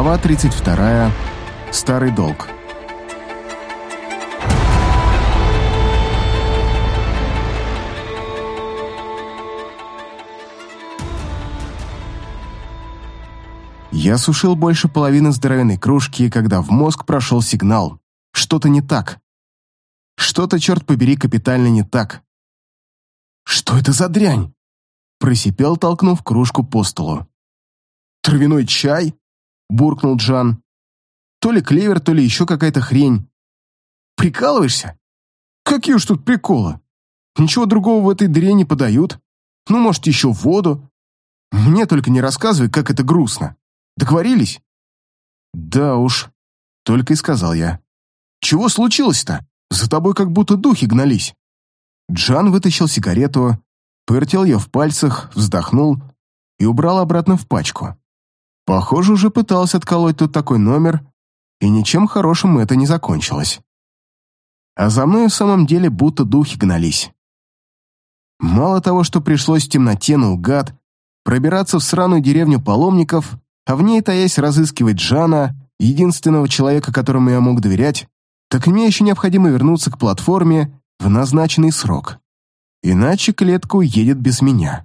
Глава 32. Старый долг. Я сушил больше половины здоровенной кружки, когда в мозг прошел сигнал. Что-то не так. Что-то, черт побери, капитально не так. «Что это за дрянь?» Просипел, толкнув кружку по столу. «Травяной чай?» Буркнул Джан. То ли клевер, то ли еще какая-то хрень. Прикалываешься? Какие уж тут приколы? Ничего другого в этой дыре не подают. Ну, может, еще воду. Мне только не рассказывай, как это грустно. Договорились? Да уж, только и сказал я. Чего случилось-то? За тобой как будто духи гнались. Джан вытащил сигарету, повертел ее в пальцах, вздохнул и убрал обратно в пачку. Похоже, уже пытался отколоть тут такой номер, и ничем хорошим это не закончилось. А за мной в самом деле будто духи гнались. Мало того, что пришлось в темноте наугад пробираться в сраную деревню паломников, а в ней таясь разыскивать Жана, единственного человека, которому я мог доверять, так мне еще необходимо вернуться к платформе в назначенный срок. Иначе клетка уедет без меня.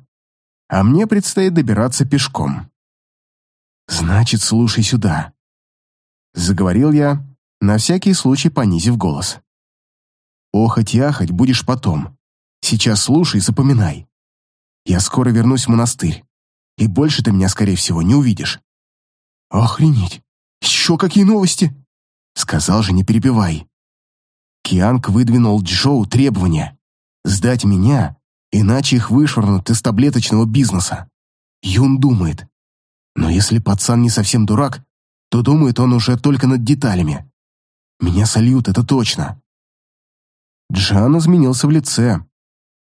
А мне предстоит добираться пешком. «Значит, слушай сюда», — заговорил я, на всякий случай понизив голос. «Охоть и ахать будешь потом. Сейчас слушай и запоминай. Я скоро вернусь в монастырь, и больше ты меня, скорее всего, не увидишь». «Охренеть! Еще какие новости?» Сказал же, не перебивай. Кианг выдвинул Джоу требования сдать меня, иначе их вышвырнут из таблеточного бизнеса. Юн думает, но если пацан не совсем дурак, то думает он уже только над деталями. Меня сольют, это точно. Джан изменился в лице,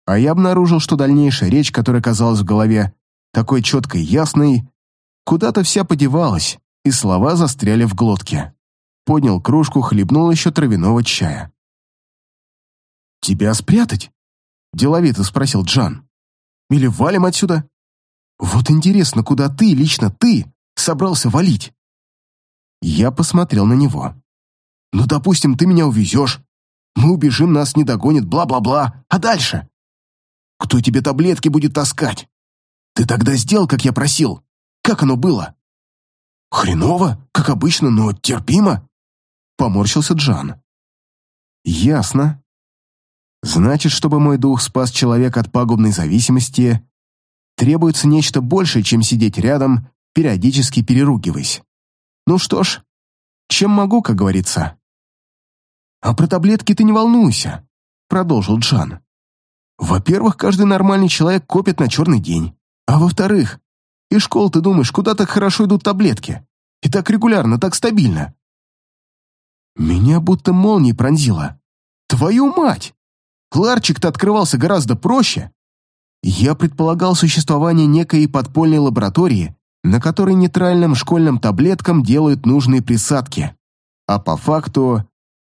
а я обнаружил, что дальнейшая речь, которая казалась в голове такой четкой и ясной, куда-то вся подевалась, и слова застряли в глотке. Поднял кружку, хлебнул еще травяного чая. «Тебя спрятать?» – деловито спросил Джан. «Или валим отсюда?» Вот интересно, куда ты, лично ты, собрался валить? Я посмотрел на него. Ну, допустим, ты меня увезешь. Мы убежим, нас не догонит, бла-бла-бла. А дальше? Кто тебе таблетки будет таскать? Ты тогда сделал, как я просил. Как оно было? Хреново, как обычно, но терпимо. Поморщился Джан. Ясно. Значит, чтобы мой дух спас человека от пагубной зависимости, требуется нечто большее, чем сидеть рядом, периодически переругиваясь. Ну что ж, чем могу, как говорится. «А про таблетки ты не волнуйся», — продолжил Джан. «Во-первых, каждый нормальный человек копит на черный день. А во-вторых, из школы ты думаешь, куда так хорошо идут таблетки? И так регулярно, так стабильно». Меня будто молнией пронзило. «Твою мать! Ларчик-то открывался гораздо проще, я предполагал существование некой подпольной лаборатории, на которой нейтральным школьным таблеткам делают нужные присадки. А по факту,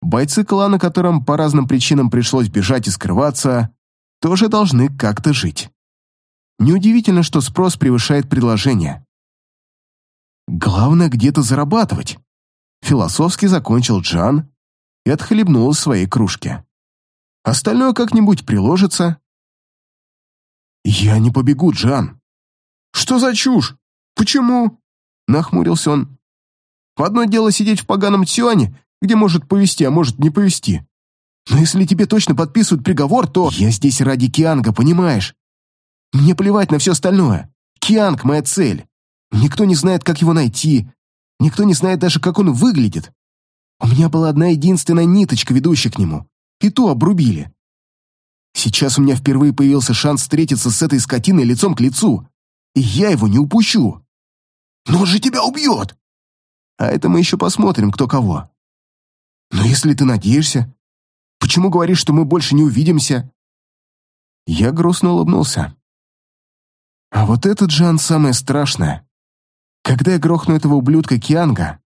бойцы клана, которым по разным причинам пришлось бежать и скрываться, тоже должны как-то жить. Неудивительно, что спрос превышает предложение. Главное где-то зарабатывать. Философски закончил Джан и отхлебнул из своей кружки. Остальное как-нибудь приложится. «Я не побегу, Джан». «Что за чушь? Почему?» Нахмурился он. «Одно дело сидеть в поганом Тюане, где может повести, а может не повести. Но если тебе точно подписывают приговор, то... Я здесь ради Кианга, понимаешь? Мне плевать на все остальное. Кианг — моя цель. Никто не знает, как его найти. Никто не знает даже, как он выглядит. У меня была одна единственная ниточка, ведущая к нему. И ту обрубили. Сейчас у меня впервые появился шанс встретиться с этой скотиной лицом к лицу, и я его не упущу. Но он же тебя убьет! А это мы еще посмотрим, кто кого. Но если ты надеешься, почему говоришь, что мы больше не увидимся? Я грустно улыбнулся. А вот этот Джан самое страшное. Когда я грохну этого ублюдка Кианга,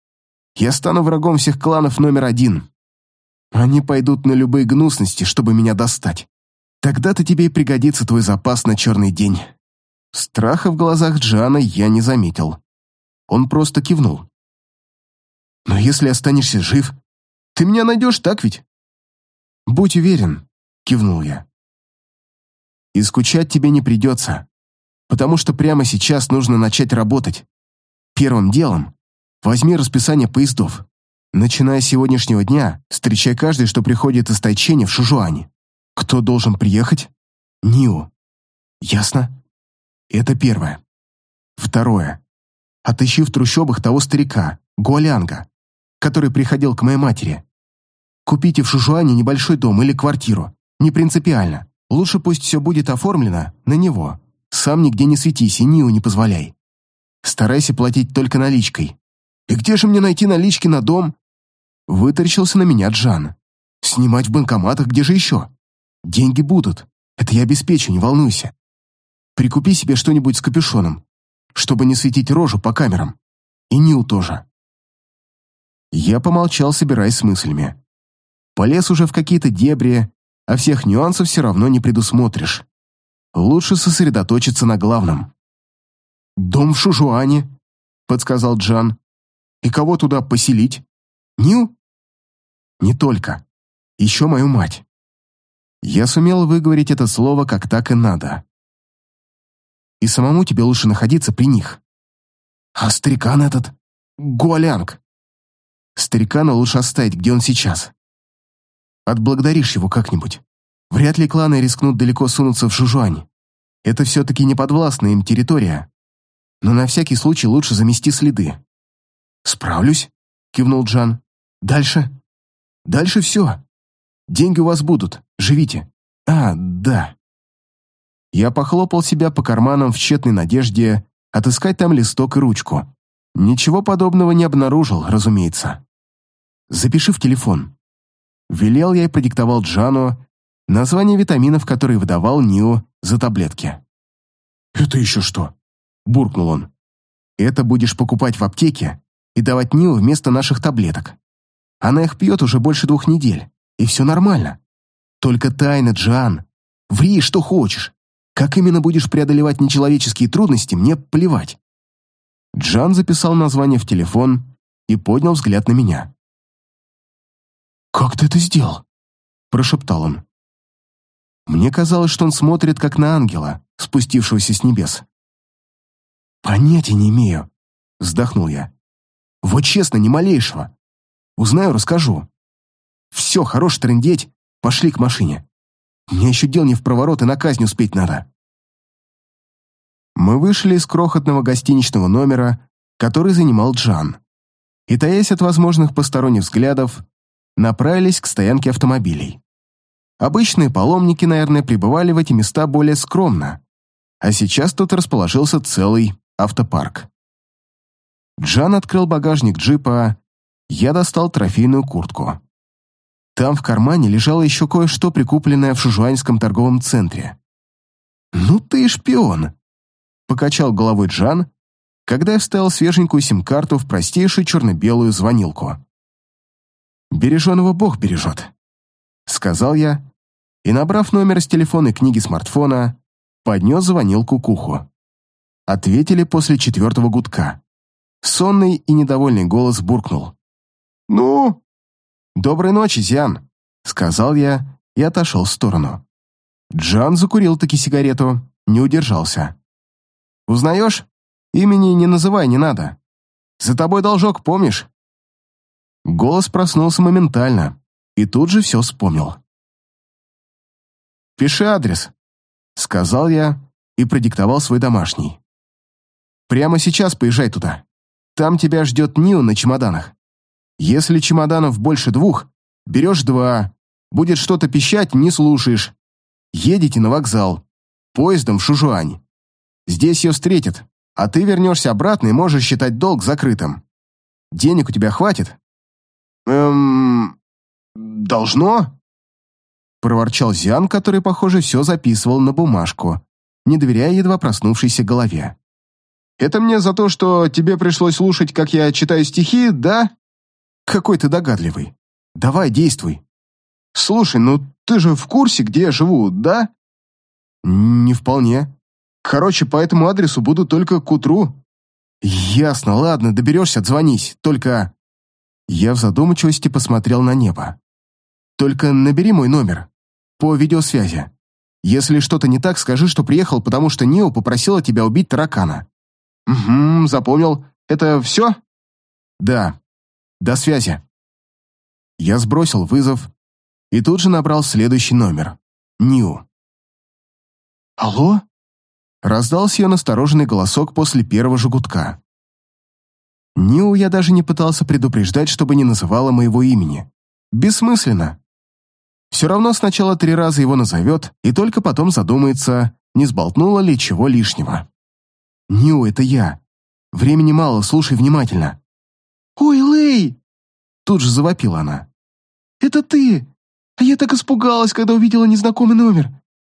я стану врагом всех кланов номер один. Они пойдут на любые гнусности, чтобы меня достать. Тогда-то тебе и пригодится твой запас на черный день». Страха в глазах Джана я не заметил. Он просто кивнул. Но если останешься жив, ты меня найдешь, так ведь? Будь уверен, кивнул я. И скучать тебе не придется, потому что прямо сейчас нужно начать работать. Первым делом возьми расписание поездов. Начиная с сегодняшнего дня, встречай каждый, что приходит из Тайчени в Шужуань. Кто должен приехать? Нио. Ясно? Это первое. Второе. Отыщи в трущобах того старика, Гуалянга, который приходил к моей матери. Купите в Шужуане небольшой дом или квартиру. Не принципиально. Лучше пусть все будет оформлено на него. Сам нигде не светись и Нио не позволяй. Старайся платить только наличкой. И где же мне найти налички на дом? Вытаращился на меня Джан. Снимать в банкоматах, где же еще? Деньги будут. Это я обеспечу, не волнуйся. Прикупи себе что-нибудь с капюшоном, чтобы не светить рожу по камерам. И Нил тоже. Я помолчал, собираясь с мыслями. Полез уже в какие-то дебри, а всех нюансов все равно не предусмотришь. Лучше сосредоточиться на главном. «Дом в Шужуане», — подсказал Джан. «И кого туда поселить? Нил?» «Не только. Еще мою мать». Я сумел выговорить это слово как так и надо. «И самому тебе лучше находиться при них». «А старикан этот? Гуалянг?» «Старикана лучше оставить, где он сейчас. Отблагодаришь его как-нибудь. Вряд ли кланы рискнут далеко сунуться в Шужуань. Это все-таки не подвластная им территория. Но на всякий случай лучше замести следы. «Справлюсь», — кивнул Джан. «Дальше?» «Дальше все. Деньги у вас будут. Живите. А, да». Я похлопал себя по карманам в тщетной надежде отыскать там листок и ручку. Ничего подобного не обнаружил, разумеется. «Запиши в телефон», Велел я и продиктовал Джану название витаминов, которые выдавал Нио за таблетки. «Это еще что?» – буркнул он. «Это будешь покупать в аптеке и давать Нио вместо наших таблеток. Она их пьет уже больше двух недель, и все нормально. Только тайна, Джан. Ври, что хочешь. Как именно будешь преодолевать нечеловеческие трудности, мне плевать». Джан записал название в телефон и поднял взгляд на меня. «Как ты это сделал?» – прошептал он. Мне казалось, что он смотрит как на ангела, спустившегося с небес. «Понятия не имею», – вздохнул я. «Вот честно, ни малейшего. Узнаю, расскажу. Все, хорош трындеть, пошли к машине. Мне еще дел не в проворот и на казнь успеть надо». Мы вышли из крохотного гостиничного номера, который занимал Джан. И, таясь от возможных посторонних взглядов, направились к стоянке автомобилей. Обычные паломники, наверное, пребывали в эти места более скромно, а сейчас тут расположился целый автопарк. Джан открыл багажник джипа, я достал трофейную куртку. Там в кармане лежало еще кое-что, прикупленное в Шужуанском торговом центре. «Ну ты шпион!» — покачал головой Джан, когда я вставил свеженькую сим-карту в простейшую черно-белую звонилку. Береженого Бог бережет», — сказал я, и, набрав номер с телефона и книги смартфона, поднес звонилку к уху. Ответили после четвертого гудка. Сонный и недовольный голос буркнул. «Ну?» «Доброй ночи, Зян», — сказал я и отошел в сторону. Джан закурил таки сигарету, не удержался. «Узнаешь? Имени не называй, не надо. За тобой должок, помнишь? Голос проснулся моментально и тут же все вспомнил. «Пиши адрес», — сказал я и продиктовал свой домашний. «Прямо сейчас поезжай туда. Там тебя ждет Нил на чемоданах. Если чемоданов больше двух, берешь два. Будет что-то пищать, не слушаешь. Едете на вокзал. Поездом в Шужуань. Здесь ее встретят, а ты вернешься обратно и можешь считать долг закрытым. Денег у тебя хватит?» «Эм... должно?» проворчал Зиан, который, похоже, все записывал на бумажку, не доверяя едва проснувшейся голове. «Это мне за то, что тебе пришлось слушать, как я читаю стихи, да?» «Какой ты догадливый. Давай, действуй». «Слушай, ну ты же в курсе, где я живу, да?» «Не вполне. Короче, по этому адресу буду только к утру». «Ясно, ладно, доберешься, отзвонись, только...» Я в задумчивости посмотрел на небо. «Только набери мой номер. По видеосвязи. Если что-то не так, скажи, что приехал, потому что Нио попросила тебя убить таракана». «Угу, запомнил. Это все?» «Да. До связи». Я сбросил вызов и тут же набрал следующий номер. Нью. «Алло?» Раздался ее настороженный голосок после первого же гудка. Нью я даже не пытался предупреждать, чтобы не называла моего имени. Бессмысленно. Все равно сначала три раза его назовет, и только потом задумается, не сболтнула ли чего лишнего. «Нью, это я. Времени мало, слушай внимательно». Тут же завопила она. «Это ты! А я так испугалась, когда увидела незнакомый номер.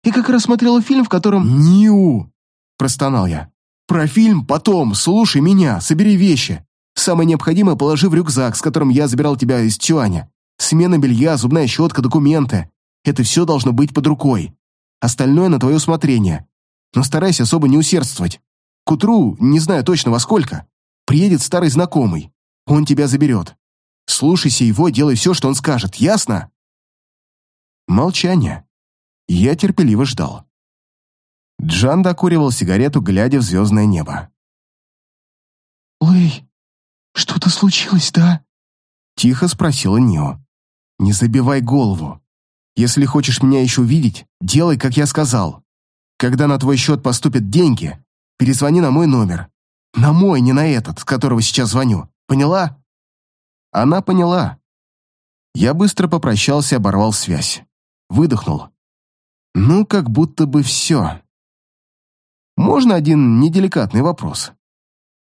И как раз смотрела фильм, в котором...» «Нью!» – простонал я. «Про фильм потом, слушай меня, собери вещи. Самое необходимое положи в рюкзак, с которым я забирал тебя из Тюаня. Смена белья, зубная щетка, документы. Это все должно быть под рукой. Остальное на твое усмотрение. Но старайся особо не усердствовать. К утру, не знаю точно во сколько, приедет старый знакомый. Он тебя заберет. Слушайся его, делай все, что он скажет, ясно?» Молчание. Я терпеливо ждал. Джан докуривал сигарету, глядя в звездное небо. «Лэй, что-то случилось, да?» Тихо спросила Нио. «Не забивай голову. Если хочешь меня еще увидеть, делай, как я сказал. Когда на твой счет поступят деньги, перезвони на мой номер. На мой, не на этот, с которого сейчас звоню. Поняла?» Она поняла. Я быстро попрощался и оборвал связь. Выдохнул. Ну, как будто бы все. «Можно один неделикатный вопрос?»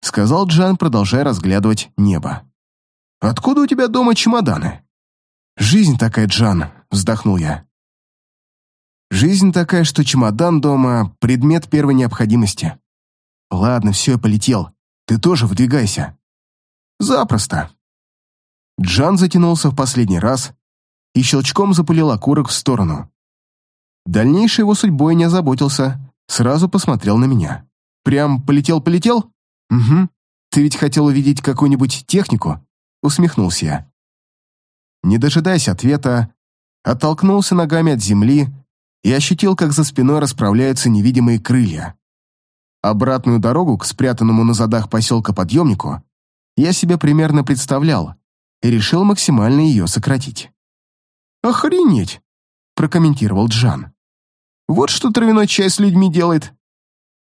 Сказал Джан, продолжая разглядывать небо. «Откуда у тебя дома чемоданы?» «Жизнь такая, Джан», — вздохнул я. «Жизнь такая, что чемодан дома — предмет первой необходимости. Ладно, все, я полетел. Ты тоже выдвигайся». «Запросто». Джан затянулся в последний раз и щелчком запулил окурок в сторону. Дальнейшей его судьбой не озаботился, сразу посмотрел на меня. «Прям полетел-полетел?» «Угу. Ты ведь хотел увидеть какую-нибудь технику?» Усмехнулся я. Не дожидаясь ответа, оттолкнулся ногами от земли и ощутил, как за спиной расправляются невидимые крылья. Обратную дорогу к спрятанному на задах поселка подъемнику я себе примерно представлял и решил максимально ее сократить. «Охренеть!» – прокомментировал Джан. «Вот что травяной чай с людьми делает.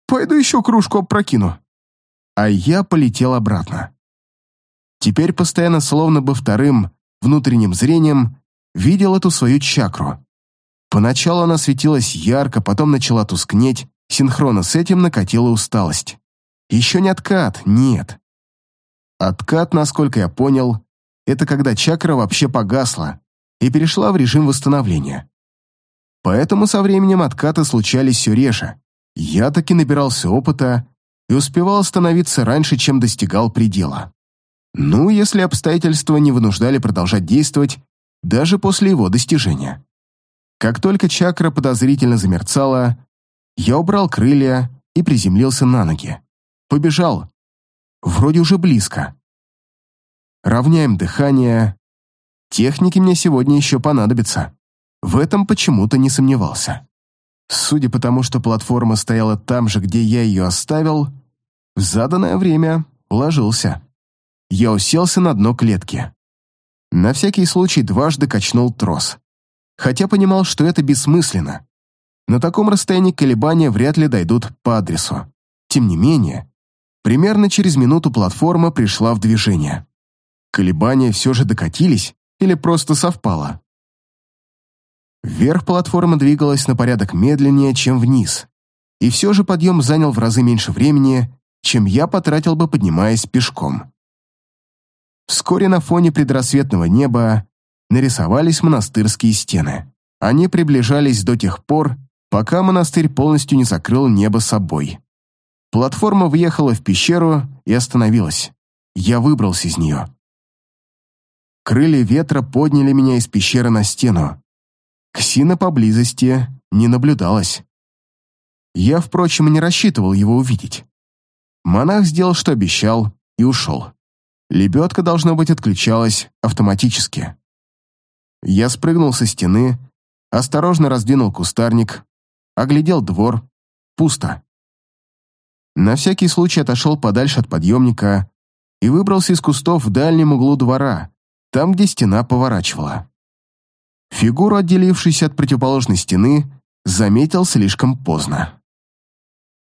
Пойду еще кружку опрокину». А я полетел обратно. Теперь постоянно, словно бы вторым, внутренним зрением, видел эту свою чакру. Поначалу она светилась ярко, потом начала тускнеть, синхронно с этим накатила усталость. Еще не откат, нет. Откат, насколько я понял, это когда чакра вообще погасла и перешла в режим восстановления. Поэтому со временем откаты случались все реже. Я таки набирался опыта и успевал остановиться раньше, чем достигал предела. Ну, если обстоятельства не вынуждали продолжать действовать даже после его достижения. Как только чакра подозрительно замерцала, я убрал крылья и приземлился на ноги. Побежал. Вроде уже близко. Равняем дыхание. Техники мне сегодня еще понадобятся. В этом почему-то не сомневался. Судя по тому, что платформа стояла там же, где я ее оставил, в заданное время ложился. Я уселся на дно клетки. На всякий случай дважды качнул трос. Хотя понимал, что это бессмысленно. На таком расстоянии колебания вряд ли дойдут по адресу. Тем не менее, примерно через минуту платформа пришла в движение. Колебания все же докатились или просто совпало? Вверх платформа двигалась на порядок медленнее, чем вниз, и все же подъем занял в разы меньше времени, чем я потратил бы, поднимаясь пешком. Вскоре на фоне предрассветного неба нарисовались монастырские стены. Они приближались до тех пор, пока монастырь полностью не закрыл небо собой. Платформа въехала в пещеру и остановилась. Я выбрался из нее. Крылья ветра подняли меня из пещеры на стену, Ксина поблизости не наблюдалось. Я, впрочем, не рассчитывал его увидеть. Монах сделал, что обещал, и ушел. Лебедка, должно быть, отключалась автоматически. Я спрыгнул со стены, осторожно раздвинул кустарник, оглядел двор. Пусто. На всякий случай отошел подальше от подъемника и выбрался из кустов в дальнем углу двора, там, где стена поворачивала. Фигуру, отделившуюся от противоположной стены, заметил слишком поздно.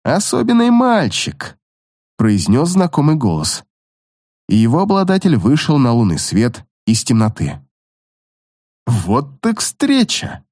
«Особенный мальчик», — произнес знакомый голос. И его обладатель вышел на лунный свет из темноты. «Вот так встреча!»